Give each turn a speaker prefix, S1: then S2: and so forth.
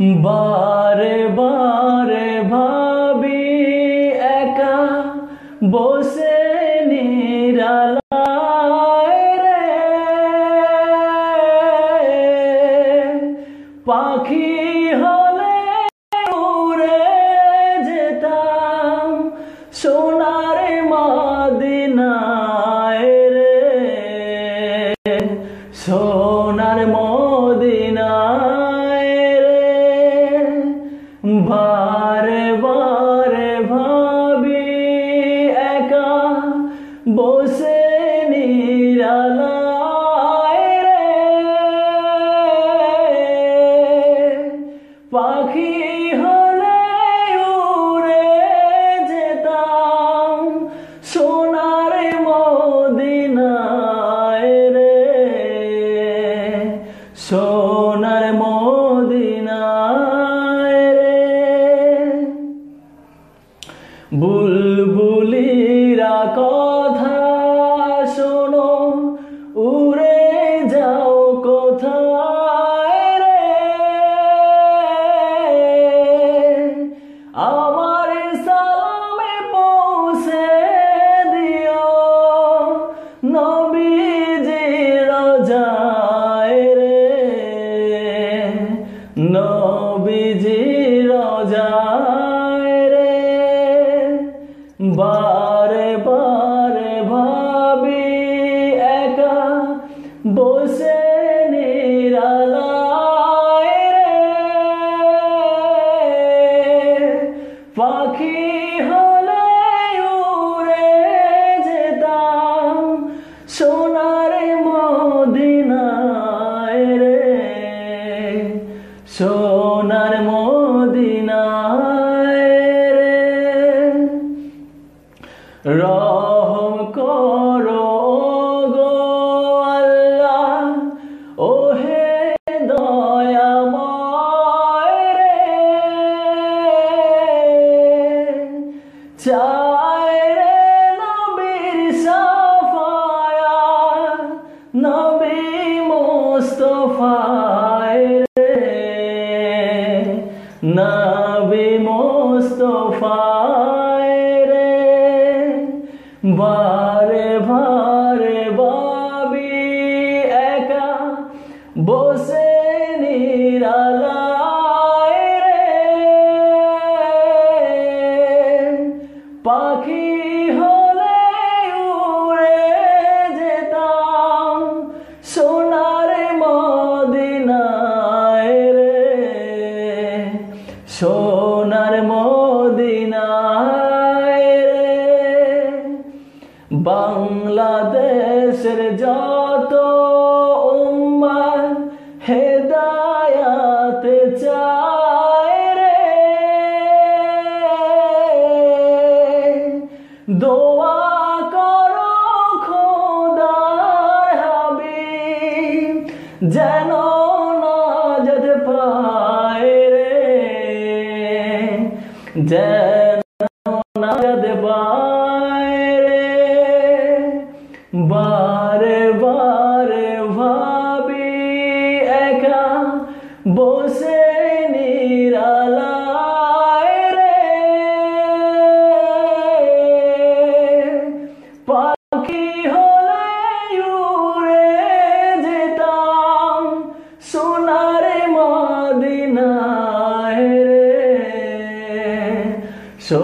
S1: বারে বারে ভাবি একা বসে নিরালায় রে। পাখি হলে বারে বারে ভাবি একা বসে নিরালায় রে। পাখি হলে বুলবুলিরা কথা শোনো উড়ে যাও কোথায় রে? আমার বারে বারে ভাবি একা বসে নিরালায় রে। পাখি হলে রহম করো গো আল্লাহ। ও হে রে। চায় রে নবীর নবী মোস্তফায় নবী বারে ভারে বাবি একা বসে নিরালায় রে। পাখি হলে উড়ে যেতাম সোনার মদিনায় রে। সোনার মদিনায় বাংলাদেশের যত উম্মার হেদায়াত চায় রে। দোয়া করো খোদার হাবিব, যেন নাজত পায় রে। যেন বসে নিরালায় রে। পাখি হলে উড়ে যেতাম সোনার মদিনায় রে। সো